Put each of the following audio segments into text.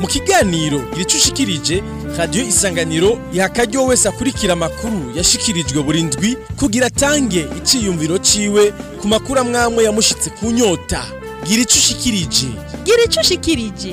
mu kiganiro icyo ushikirije radiyo isanganiro iha akaryo wese akurikira amakuru yashikirijwe buri ndwi kugira atange icyiyumviro ciwe ku makuru amwamwe yamushyitse ku nyota gira icyo ushikirije gira icyo ushikirije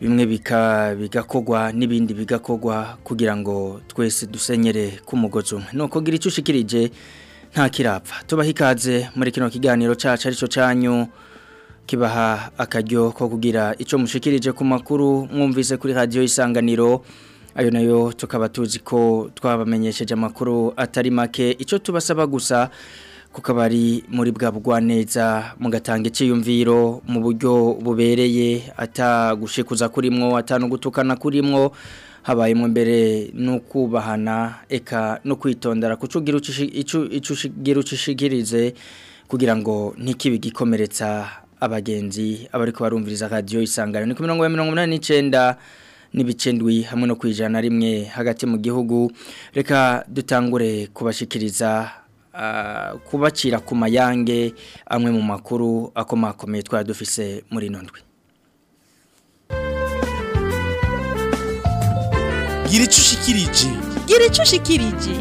bimwe bigakogwa n'ibindi bigakogwa kugira ngo twese dusenyere k’umugozo. umwe ni ukugira icyo ushikirije nta kirapfa tubahe muri kino kiganiro cyacu aricyo cyanyu kibaha akaryo ko kugira icyo mushikirije ku makuru mwumvise kuri radio isanganiro ayo nayo tukaba tuzi ko twabamenyesheje amakuru atari make icyo tubasaba gusa kukabari muri bwa bugwaneza mugatanga icyiyumviro mu buryo bubereye atagushikuza mwo atanu gutukana kurimwo habayemo mbere no eka no kwitondera kucugira icyo ushigirize kugira ngo ntikibe gikomeretsa abagenzi abariko barumviriza radio isangano ni 1989 n'ibicendwi hamwe no kwijana rimwe hagati mu gihugu reka dutangure kubashikiriza uh, kubacira ku mayange amwe mu makuru akomakomeye twa dufise muri nondwe Giricho shikirije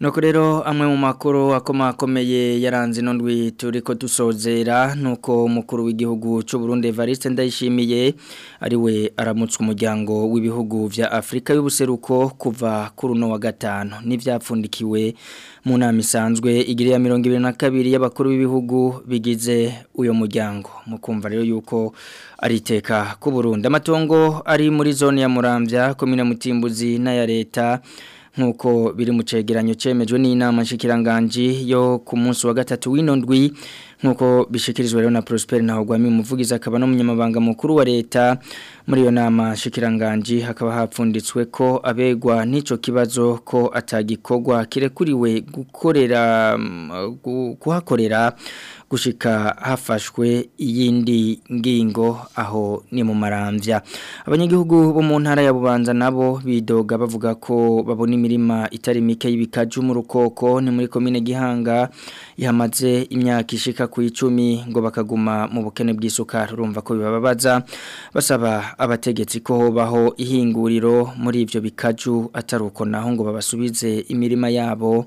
nuko rero amwe mu makuru akomeye yaranze nundwi turi ko dusozera nuko mukuru w'igihugu cy'u Burundi Evariste ndayishimiye ari we aramutse umuryango w'ibihugu bya Afurika y'ubuseruko kuva kuri uno wa gatano n'ibyapfundikiwe mu nama isanzwe igiri ya mirongo ibiri na kabiri y'abakuru b'ibihugu bigize uyu muryango mukumva rero yuko ariteka iteka ku amatongo ari muri zone ya Murambya komine Mutimbuzi na ya leta nk'uko biri mu cegeranyo cemejwe n'inama nshikiranganji yo ku munsi wa gatatu w'inondwi nk'uko bishikirijwe rero na Prosper Ntahogwami umuvugizi akaba no munyamabanga mukuru wa leta muri iyo nama nshikiranganji hakaba hapfunditswe ko abegwa n'ico kibazo ko atagikorwa kirekuriwe gukorera kuhakorera gushika hafashwe iyindi ngingo aho ni mu marambya abanyagihugu bo mu ntara ya bubanza nabo bidoga bavuga ko babona imirima itari mike y'ibikaju mu rukoko ni muri komine gihanga yamaze imyaka ishika ku icumi ngo bakaguma mu bukene bwisuka urumva ko bibababaza basaba abategetsi ko baho ihinguriro muri ibyo bikaju atari uko naho ngo babasubize imirima yabo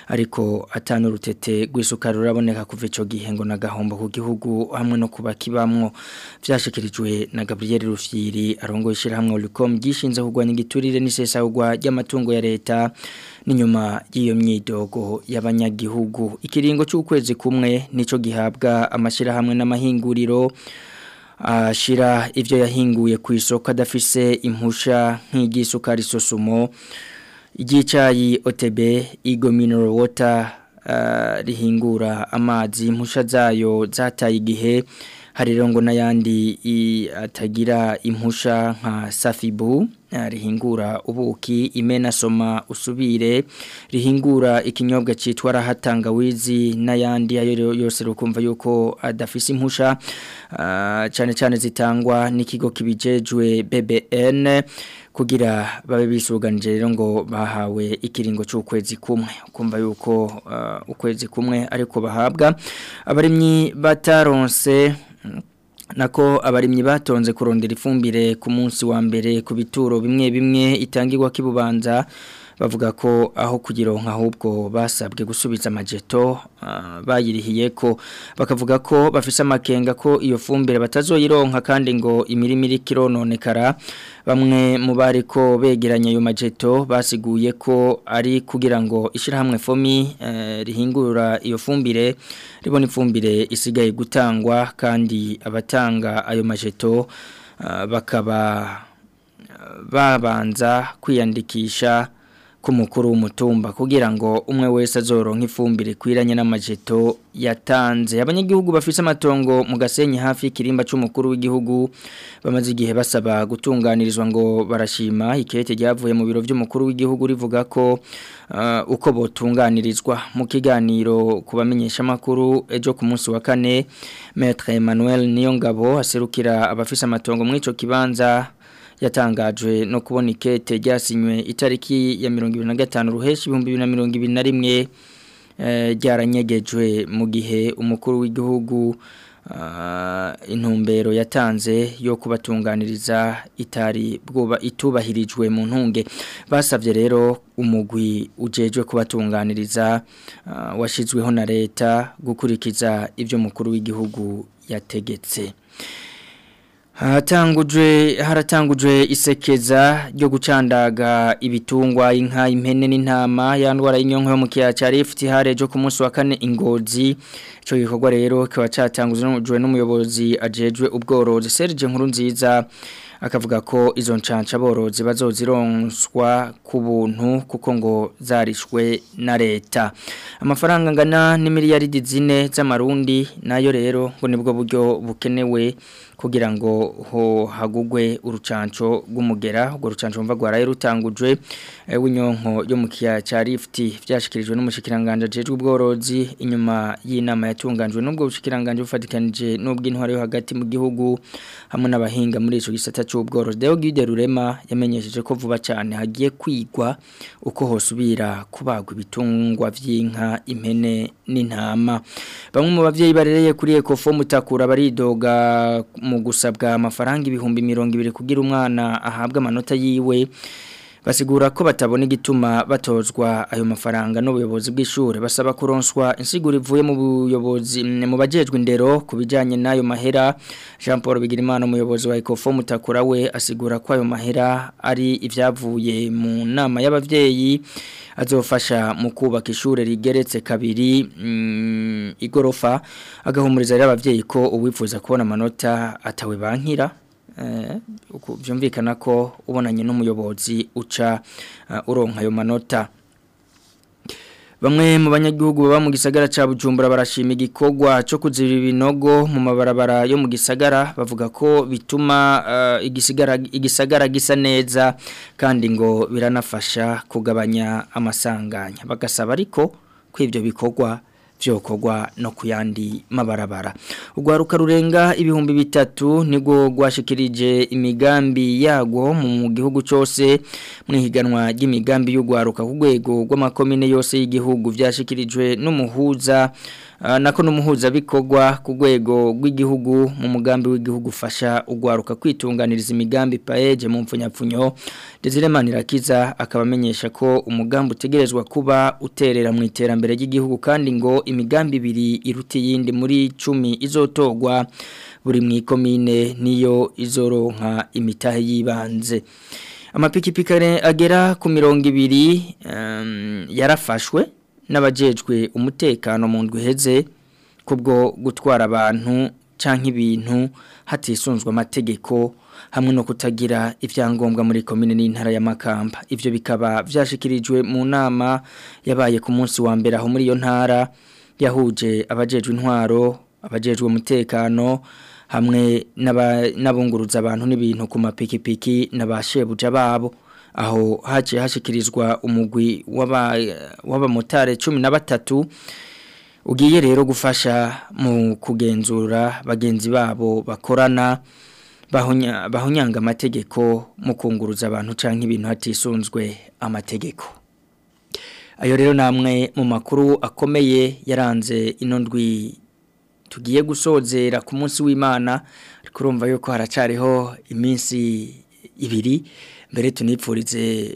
ariko atanu urutete rw'isukari ruraboneka kuva icyo gihe ngo n'agahombo ku gihugu hamwe no kubakibamwo kibamwo byashyikirijwe na Gabriel Rufyiri arongo ishyirahamwe Oricom ryishinze kurwanya igiturire n'isesagwa ry'amatungo ya leta n'inyuma y'iyo myidogo y'abanyagihugu ikiringo cy'ukwezi kumwe nico gihabwa amashyirahamwe n'amahinguriro ashira ivyo yahinguye ku isoko adafise impusha nk'igisukari sosumo igicayi otebe igo mineral water uh, rihingura amazi impusha zayo zataye igihe hari rongo n'ayandi atagira impusha nka safibu Eh, rihingura ubuki imena soma usubire rihingura ikinyobwa cyitwa rahatangawizi n'ayandi ayo yose rukumva yuko adafise impusha ah, cyane cyane zitangwa n'ikigo kibijejwe BBN kugira babe bisuganije rero ngo bahawe ikiringo cy'ukwezi kumwe kumva yuko ah, ukwezi kumwe ariko bahabwa abarimyi bataronse nako abarimyi batonze kurondera ifumbire ku munsi wa mbere ku bituro bimwe bimwe itangirwa kibubanza bavuga ko aho kugira ahubwo basabwe gusubiza amajeto ah, bayirihiye ko bakavuga ko bafise amakenga ko iyo fumbire batazoyironka kandi ngo imirima kirononekara bamwe mu bari ko begeranya ayo majeto basiguye ko ari kugira ngo ishyirahamwe fomi eh, rihingura iyo fumbire ribona ifumbire isigaye gutangwa kandi abatanga ayo majeto ah, bakaba ah, babanza kwiyandikisha k'umukuru w'umutumba kugira ngo umwe wese azoronka ifumbire ikwiranye n'amajeto yatanze abanyagihugu bafite amatongo mu gasenyi hafi y'ikirimba cy'umukuru w'igihugu bamaze igihe basaba gutunganirizwa ngo barashima ikete ryavuye mu biro by'umukuru w'igihugu rivuga ko uh, uko botunganirizwa mu kiganiro kubamenyesha makuru ejo ku munsi wa kane Maître Emmanuel Niyongabo aserukira abafite amatongo muri ico kibanza yatangajwe no kubona ikete ryasinywe itariki ya mirongo ibiri na gatanu ruheshi ibihumbi bibiri na mirongo ibiri na rimwe ryaranyegejwe eh, mu gihe umukuru w'igihugu ah, intumbero yatanze yo kubatunganiriza itari bwoba itubahirijwe mu ntunge basabye rero umugwi ujejwe kubatunganiriza ah, washyizweho na leta gukurikiza ibyo mukuru w'igihugu yategetse haratangujwe isekeza ryo gucandaga ibitungwa inka impene n'intama yandwara ndwara yo mu kiyaha cya hare ku munsi wa kane ingozi icyo gikorwa rero kikaba cyatangujwe n'umuyobozi ajejwe ubworozi serge nkuru nziza akavuga ko izo nshansha borozi bazozironswa ku buntu kuko ngo zarishwe na leta amafaranga angana miliyari zine z'amarundi nayo rero ngo nibwo buryo bukenewe kugira ngo hagugwe urucanco rw'umugera urwo rucanco mva rwaraye rutangujwe eh, w'inyonko yo mu kiya cya rifiti byashyikirijwe n'umushyikiranganje ajejwe ubworozi inyuma y'inama yatunganjwe n'ubwo bushyikiranganje bufatikanije n'ubw'intwari yo hagati mu gihugu hamwe n'abahinga muri icyo gisata cy'ubworozi rero Guide Rurema yamenyesheje ko vuba cyane hagiye kwigwa uko hosubira kubagwa ibitungwa by'inka impene n'intama bamwe mu bavyeyi barereye kuri Ecofo mutakura baridoga mu gusabwa amafaranga ibihumbi mirongo ibiri kugira umwana ahabwe amanota yiwe basigura ko batabona igituma batozwa ayo mafaranga n'ubuyobozi bw'ishuri basaba kuronswa insiguro ivuye mu buyobozi mu bajejwe indero ku bijyanye n'ayo mahera jean paul bigirimana umuyobozi wa ecofo mutakura we asigura ko ayo mahera ari ibyavuye mu nama y'ababyeyi azofasha mu kubaka ishuri rigeretse kabiri mm, igorofa agahumuriza rero abavyeyi ko uwifuza kubona amanota atawe bankira byumvikana eh, ko ubonanye n'umuyobozi uca eh, uronka ayo manota Bamwe mu banyagihugu baba mu gisagara ca Bujumbura barashima igikogwa cyo kuzibira ibinogo mu mabarabara yo mu gisagara bavuga ko bituma uh, igisigara igisagara gisa neza kandi ngo biranafasha kugabanya amasanganya bagasaba ariko ko bikogwa byokorwa no ku mabarabara urwaruka rurenga ibihumbi bitatu nigo rwashikirije imigambi yagwo mu gihugu cyose mu ihiganwa ry'imigambi y'urwaruka ku rw'amakomine yose y'igihugu byashyikirijwe n'umuhuza Ah, nako n'umuhuzabikorwa ku rwego rw'igihugu mu mugambi w'igihugu ufasha ugwaruka kwitunganiriza imigambi paeje mu mfunyapfunyo Desire Manirakiza akaba amenyesha ko umugambi utegerezwa kuba uterera mu iterambere ry'igihugu kandi ngo imigambi ibiri iruti yindi muri 10 izotogwa buri mu ikomine niyo izoronka imitahe yibanze Amapikipikare agera ku mirongo ibiri ehm, yarafashwe n'abajejwe umutekano mu ndwiheze kubwo gutwara abantu cyangwa ibintu hatisunzwe amategeko hamwe no kutagira ibyangombwa muri komine n'intara y'amakamba ibyo bikaba byashikirijwe mu nama yabaye ku munsi wa mbere aho muri iyo ntara yahuje abajejwe intwaro abajejwe umutekano hamwe n'abunguruza abantu n'ibintu ku mapikipiki n'abashebuja babo aho haciye hashyikirizwa umugwi w'abamotari cumi na batatu ugiye rero gufasha mu kugenzura bagenzi babo bakorana bahunyanga amategeko mu kunguruza abantu cyangwa ibintu hatisunzwe amategeko ayo rero namwe mu makuru akomeye yaranze ino tugiye gusozera ku munsi w'imana ariko urumva yuko haracariho iminsi ibiri mbere tunipfurize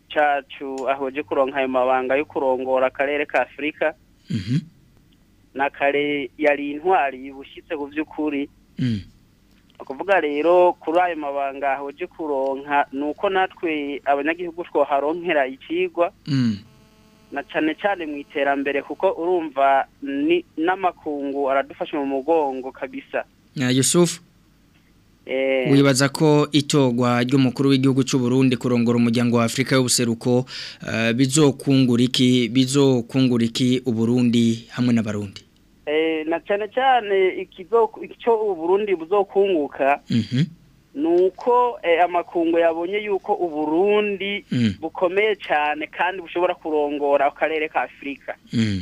cyacu ahoje kuronka ayo mabanga yo kurongora akarere ka afurika mhm. na kare yari intwari bushyitse ku by'ukuri mm. ni ukuvuga rero kuri ayo mabanga ujye kuronka ni uko natwe abanyagihugu twoharonkera ikigwa mm. na cyane cyane mu iterambere kuko urumva n'amakungu aradufasha mu mugongo kabisa yusufu eh. wibaza ko itogwa ry'umukuru w'igihugu cy'u Burundi kurongora umuryango wa Afrika y'ubuseruko eh, bizokungura iki bizokungura iki u Burundi hamwe n'abarundi Eh, na cyane cyane icyo uburundi buzokunguka mhm. ni uko eh, amakungu yabonye yuko uburundi mm. bukomeye cyane kandi bushobora kurongora akarere ka afurika mm.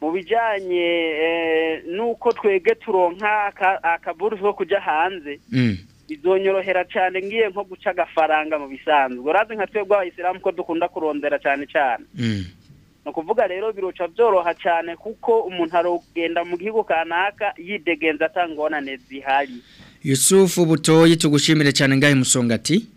mu bijyanye eh, n'uko twebwe turonka akaburu ko kujya hanze bizonyorohera mm. cyane ngiye nko guca agafaranga mu bisanzwe urazi nka twebwe abayisilamu ko dukunda kurondera cyane cyane mm. ni ukuvuga rero biruca byoroha cyane kuko umuntu arugenda mu gihugu kanaka yidegenza atanga ubonane zihari yusufu butoyi tugushimire cyane ngahe musonga ati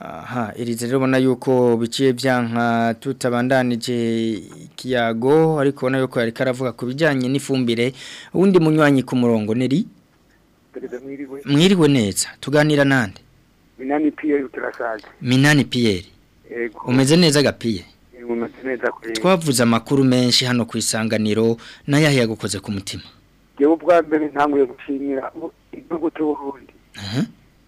aha iri rero ubona yuko biciye byanka tutabandanije kiyago ariko ubona yuko yari karavuga ku bijyanye n'ifumbire uwundi munywanyi ku murongo neri mwiriwe neza tuganira nande minani Pierre turasaza minani piyeri umeze neza gapiye twavuze amakuru menshi hano ku isanganiro n'ayahe yagukoze ku mutima yewe ubwa mbere ntanguye gushimira igihugu cy'uburundi uh-huh.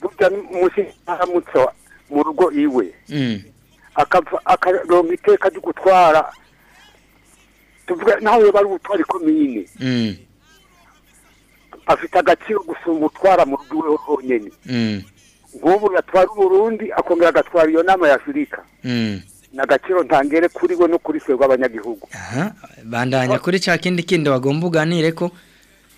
burya munsi ntaramutse mu rugo iwe mm. akaronka iteka ryo gutwara tuvuga naho bari ubutwara ikomine mm. afite agaciro gusumba utwara mu rugo iwe honyine mm. nk'ubu yatwara uburundi akongera agatwara iyo nama ya afurika mm. ni agaciro ntangere kuri we no kuri twe rw'abanyagihugu bandanya kuri cya kindi kindi wagomba uganire ko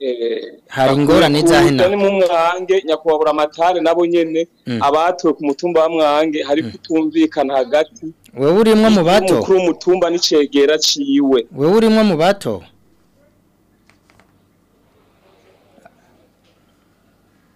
Eh, hari ingorane zahe na ni mu mwange nyakubahura amatare nabo nyene mm. abatuye ku mutumba wa mwange hari kutumvikana mm. hagati wewe urimwe mu bato umukuru w'umutumba n'icegera ciwe wewe urimwe mu bato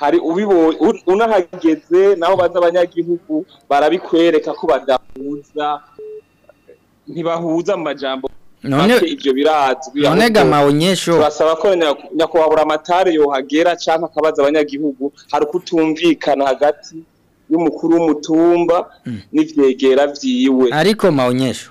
hari unahageze naho baza abanyagihugu barabikwereka ko badahuza ntibahuza mu majyambere none ibyo birazwi none gama turasaba ko nyakubahura amatari yohagera cyangwa akabaza abanyagihugu hari ukutumvikana hagati y'umukuru w'umutumba hmm. n'ibyegera byiwe ariko mawunyesho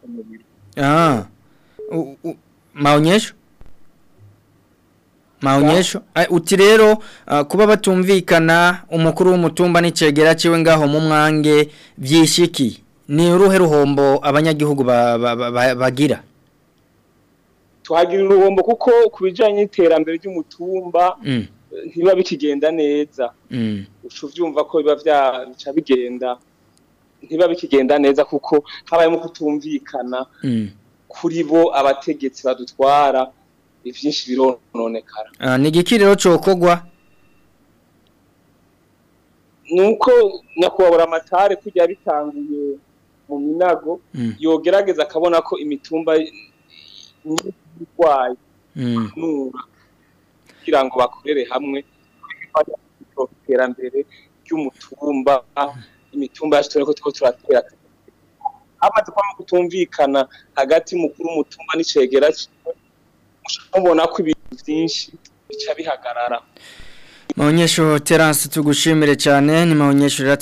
kumubiri ah maonyesho maonyesho uti rero ah, kuba batumvikana umukuru w'umutumba n'icegera ciwe ngaho mu mwange byishiki ni uruhe ruhombo abanyagihugu bagira twagira uruhombo kuko kubijanye iterambere ry'umutumba hmm. ntibiba bikigenda neza mm. uca ubyumva ko biba bica bigenda ntibiba bikigenda neza kuko habayemo kutumvikana mm. kuri bo abategetsi badutwara ibyinshi birononekara ah, ni igiki rero cokogwa ni uko amatare kujya bitanguye mu minago mm. yogerageza akabona ko imitumba irwaye ntura kugira ngo bakorere hamwe iterambere ry'umutumba imitumba yacu turabona ko turiko amaze kwama kutumvikana hagati mukuru umutumba n'icegera mubona ko ibintu byinshi bica bihagarara Maonyesho Terence tugushimire cyane ni maonyesho rero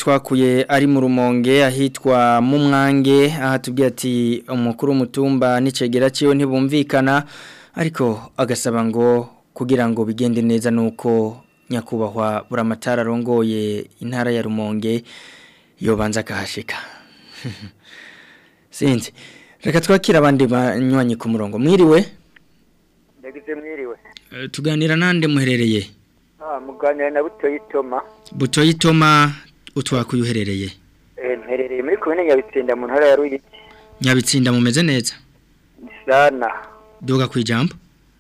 ari mu rumonge ahitwa mu mwange aha tubwiye ati umukuru mutumba n'icegera ciwe ntibumvikana ariko agasaba ngo kugira ngo bigende neza nuko nyakubahwa buramatara arongoye intara ya rumonge yobanza akahashika sinzi reka twakira abandi banywanyi ku murongo mwiriwe ndagize mwiriwe eh, tuganira nande muherereye ah, muganira na butoyi itoma butoyi itoma utwaka uyu mperereye eh, muri kumwe nyabitsinda mu ntara ya ruyigi nyabitsinda mumeze neza sana duga ku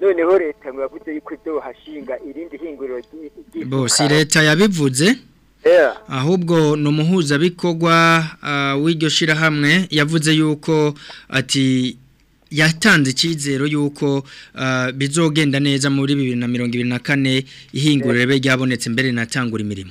noneho leta ngo yavuze yuko ibyo bahashinga irindi hinguriro ry'isi bose leta yabivuze ahubwo ni umuhuzabikorwa uh, w'iryo shyirahamwe yavuze yuko ati yatanze icyizero y'uko uh, bizogenda neza muri bibiri na mirongo ibiri na kane ihinguriro be ryabonetse mbere natangura imirimo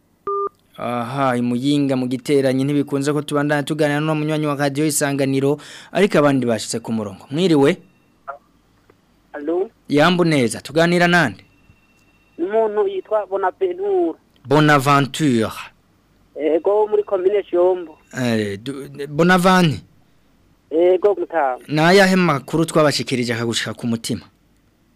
aha imuyinga mu giteranyi ntibikunze ko tubandana tuganira no munywanyi wa radio isanganiro ariko abandi bashitse ku murongo mwiriwe Allo Yambu neza tuganira nande Umuntu yitwa Bonaventure Bonaventure Ego muri commune Shombo Eh Bonavani Ego gutaha. Na yahe makuru twabashikirije akagushika ku mutima?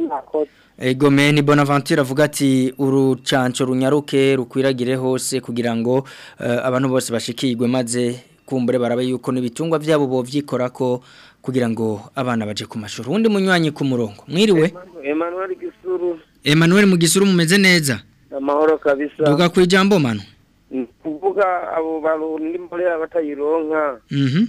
mwakoze Ego eh, meni Bonaventure avuga ati urucanco runyaruke rukwiragire hose kugira ngo uh, abantu bose bashikirwe maze kumbure barabe yuko nibitungwa byabo byikora ko kugira ngo abana baje ku mashuri undi munywanyi ku murongo mwiriwe Emmanuel Gisuru Emmanuel Mugisuru mumeze neza amahoro kabisa duga ku ijambo mano mm, kuvuga abo barundi mbolera batayironka mhm mm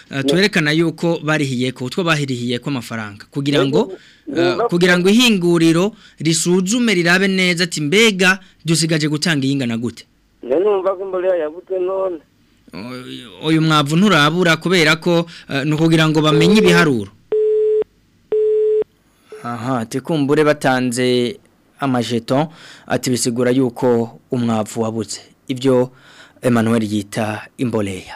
eh, twerekana yuko barihiye ko utwo bahirihiye ko amafaranga kugira ngo kugira ngo ihinguriro risuzume rirabe neza ati mbega dusigaje gutanga iyingana gute numva ko imbolera yabutse none uyu mwavu nturabura kubera ko ni ukugira ngo bamenye ibiharuro aha tikumbure batanze amajeto ati bisigura yuko umwavu wabuze ibyo Emmanuel yita imboleya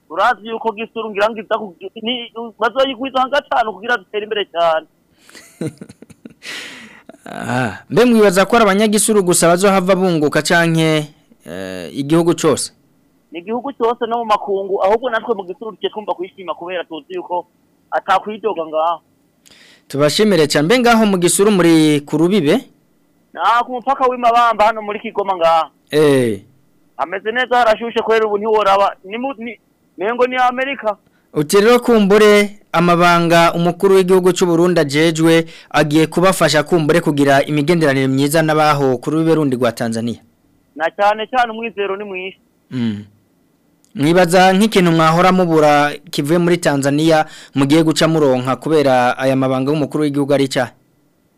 urazi yuko gisura ngira ngo iza bazoyikwiza nka gatanu kugira dutere imbere cyane ah, mbe mwibaza ko ari abanyagisuru gusa bazohava bunguka canke eh, igihugu cyose ni igihugu cyose no mu makungu ahubwo natwe mu gisuru duke twumva kwishima kubera tuzi yuko atakwidoga ngaho tubashimire cyane mbe ngaho mu gisuru muri ku rubibe na ah, ku mupaka w'imabamba hano muri kigoma ngaha eh ameze neza harashushe kwera ubu ntiworaba ni nengo ni Amerika Utiriro kumbure amabanga umukuru w'igihugu cy'u Burundi Jejwe agiye kubafasha kumbure kugira imigenderanire myiza n'abaho kuri uberundi rwa Tanzania na cyane cyane umwizero ni mwishi mm. Nibaza nk'ikintu mwahora mubura kivuye muri Tanzania mugiye guca muronka kubera aya mabanga y'umukuru w'igihugu ari cyaha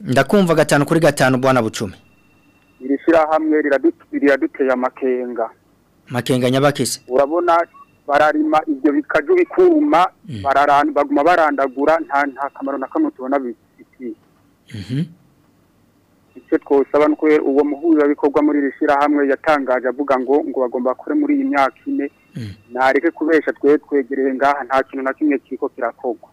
ndakumva gatanu kuri gatanu bwana bucumi iri shyirahamwe riraduteye amakenga amakenga nyabakese urabona bararima ibyo bikajya bikuma hmm. baguma barandagura nta nta kamaro na kamwe tubona bifitiye mhm. icyo twosaba ni kubera uwo muhuzabikorwa muri iri shyirahamwe yatangaje avuga ngo ngo bagomba kure muri iyi myaka ine mm. ntareke kubesha twe twegereye ngaha nta kintu na kimwe kiriko kirakorwa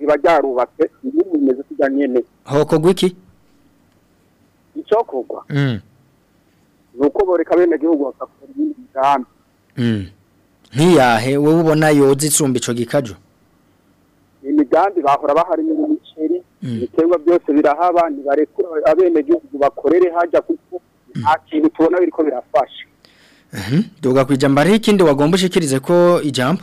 riba ryarubatse n'ubu rimeze kujya nyene hokorwa iki icokorwa mm. ni uko boreka bene gihugu bakakora ibindi migambi mm. ntiyahe wowe ubona yoza icumbi ico gikaju imigambi bahora bahari mu Mm. ibiterwa byose birahaba ntibarekura abenegihugu bakorere hajya kuko mm. nta kintu tubona biriko birafasha duga kwijamba ariho ikindi wagomba ushikirize ko ijambo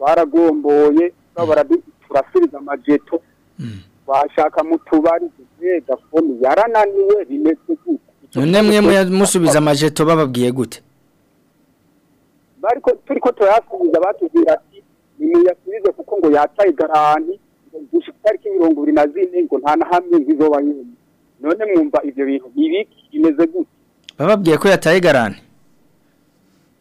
baragomboye turaduturasiriza mm. amajeto mm. bashaka mutubari zega fomi yarananiwe bimeze gute none mwe musubiza amajeto bababwiye gute bariko turiko turasubiza batubwira ati nimuyasubize kuko ngo yataye garanti gushika itariki mirongo ibiri na zine ngo nta na hamwe bizoba nyine none mwumva ivyo bintu ibiki bimeze gute bababwiye ko yataye garane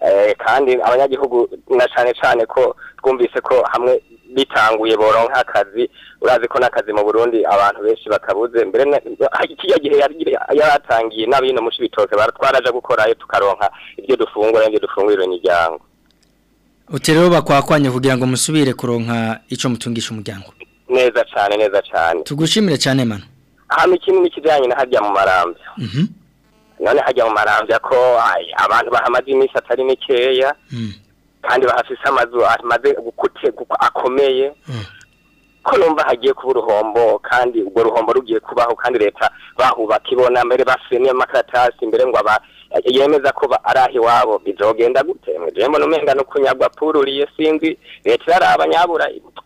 eh, kandi abanyagihugu na cyane cyane ko twumvise ko hamwe bitanguye boronka akazi urazi ko n'akazi mu burundi abantu benshi bakabuze mbere kiriya gihe yaratangiye n'abino mushi bitoke twaraja gukorayo tukaronka ibyo dufungura n'ibyo dufungurira imiryango uti rero bakwakwanye kugira ngo musubire kuronka icyo mutungisha umuryango neza cyane neza cyane tugushimire cyane mano ahantu kinini kijyanye na hajya mu marambi mhm. none hajya mu marambi ko abantu bahamaze iminsi atari mikeya mm. kandi bafise amazu amaze akomeye hmm. ko numva hagiye kuba uruhombo kandi ubwo ruhombo rugiye kubaho kandi leta bahubaka ibona mbere bafise n'amakaratasi mbere ngo yemeza ko ari aho iwabo bizogenda gute mujembo n'umenda no kunyagwa pururiye sinzi leta iraraba abanyabura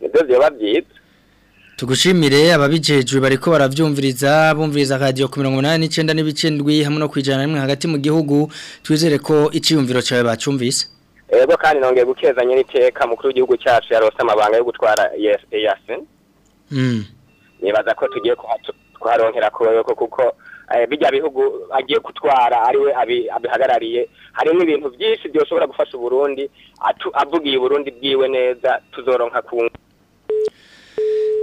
nibyo byaba byiza tugushimire ababijejwe bariko baravyumviriza bumviriza radio 189 n'ibicendwi hamwe no kwijana rimwe hagati mu gihugu twizere ko iciyumviro cyawe bacumvise ego kandi nongeye gukeza n’iteka mukuru w'igihugu cyacu yarose amabanga yo gutwara eyasi hmm. nibaza ko tugiye kuharonkera kuko kuko eh, bijya bihugu agiye gutwara ariwe abihagarariye harimo ibintu byinshi byoshobora gufasha uburundi avugiye uburundi bwiwe neza tuzoronka ku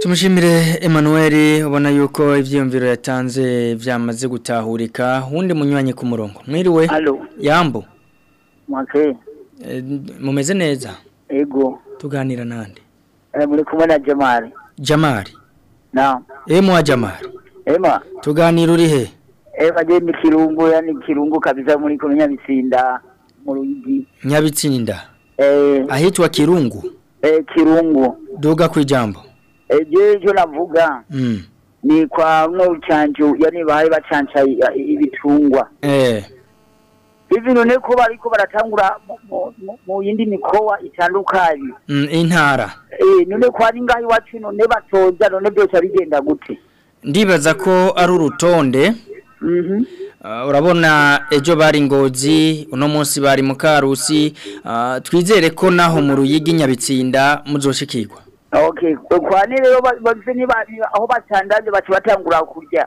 tumushimire Emmanuel ubona yuko ibyiyumviro yatanze byamaze gutahurika uwundi munywanyi ku murongo mwiriwe yambu mwakeye Eh, mumeze neza ego tuganira nande eh, muri kumwe na jamari jamari na emu eh, wa jamari ema tuganira uri he ema je ni kirungu yani kirungu kabisa muri kumwe nyabitsinda mu rugi nyabitsinda eh ahitwa kirungu eh kirungu duga ku eh je jo navuga mm ni kwa mwe ucanju yani bahe bacanca ibitungwa eh bivino ne bariko baratangura mu yindi mikowa itandukanye mm, intara eh none ko ari ngahi none batonda none byose bigenda gute ndibaza ko ari urutonde mhm. ah, urabona ejo bari ngozi uno munsi bari mu karusi ah, twizere ko naho mu ruyigi nyabitsinda muzoshikirwa kwa ni rero bagize niba aho batandaje baca batangura kurya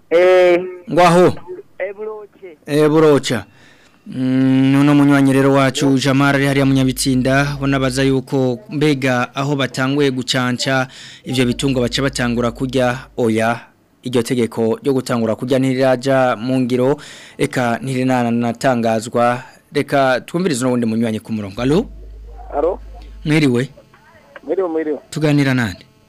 eh ngwaho eh buroche eh burocha mm, wacu jamara ari hariya munyabitsinda bonabaza yuko mbega aho batanguye gucanca ibyo bitungo bace batangura kurya oya iryo tegeko ryo gutangura kujya ntiriraja mu ngiro reka ntirinanatangazwa reka twumvirize n'ubundi munyuranye ku murongo alo alo mwiriwe mwiriwe mwiriwe tuganira nande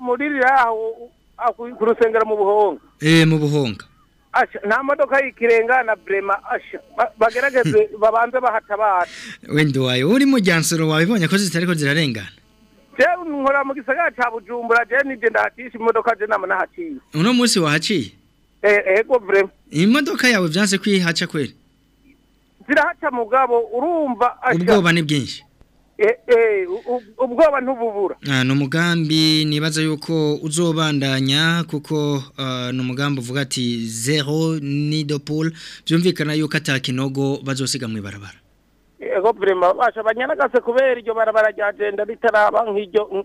muri aho ku rusengero mu buhonga e, mu buhonga nta modoka y'ikirengana burema bagerageze hmm. babanze bahatabara wenda uwawe uri mu gyansoro ibonye ko zitari ko zirarengana jewe nkora mu gisagara ca bujumbura jewe nibye ndahacisha imodoka je nama nahaciye uno munsi wahaciye eh, eh, ego vraiment imodoka yawe vyanse kwihaca kweri zirahaca mugabo urumva ubwoba ni bwinshi eh, ubwoba ntububura ah, ni umugambi nibaza yuko uzobandanya kuko ah, ni umugambi uvuga ati zero ni pool byumvikana yuko atakinogo bazosiga mu ibarabara ego burema basha banyaragase kubera iryo barabara rya jenda ritaraba nk'iryo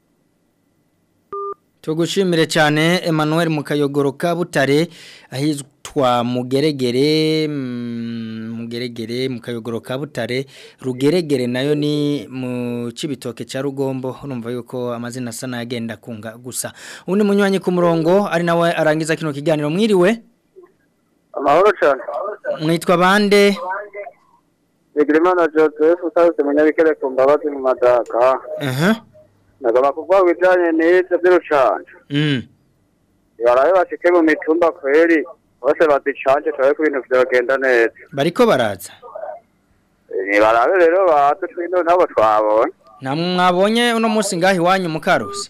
tugushimire cyane Emmanuel Mukayogoro Kabutare ahizwe hitwa mugeregere mm, mugeregere mu kayogoro ka butare rugeregere nayo ni mu cy'ibitoke cya rugombo urumva yuko amazina asa n'agenda kunga gusa undi munywanyi ku murongo ari nawe arangiza kino kiganiro mwiriwe amahoro cyane mwitwa bande Bigirimana Joseph utazwe munyabikere ku mbabazi mu madaka aha nagaba kuvuga bijanye n'ibyo by'urucanco mm barabe bashike mu mitumba kweri bose bazicanje turabe ko ibintu byagenda neza bariko baraza barabe rero bato twino twabonye namwe mwabonye uno munsi ngaho iwanyu mu karusi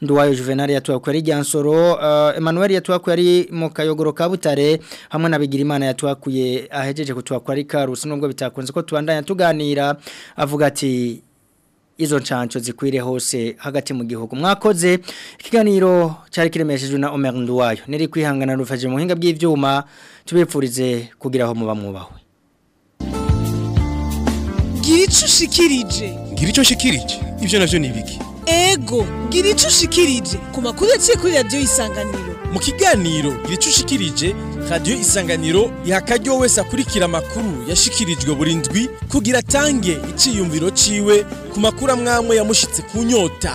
Nduwayo Juvenal yatwakwere Gyansoro uh, Eh, Emmanuel yatwakuye ari mu kayogoro ka Butare hamwe na Bigirimana yatwakuye ahejeje kutwakura ari karusi nubwo bitakunze ko tubandanya tuganira avuga ati izo nshanco zikwire hose hagati mu gihugu mwakoze ikiganiro cyari kiremeshejwe na Omer Nduwayo niri kwihangana rufaje mu hinga by'ivyuma tubipfurize kugira aho muba mwubahwe Giricho shikirije Giricho shikirije ivyo navyo nibiki ego gira icyo ushikirije ku makuru yaciye kuri radiyo isanganiro mu kiganiro gira icyo ushikirije radiyo isanganiro iha wese akurikira amakuru yashikirijwe buri ndwi kugira atange icyiyumviro ciwe ku makuru amwamwe yamushitse ku nyota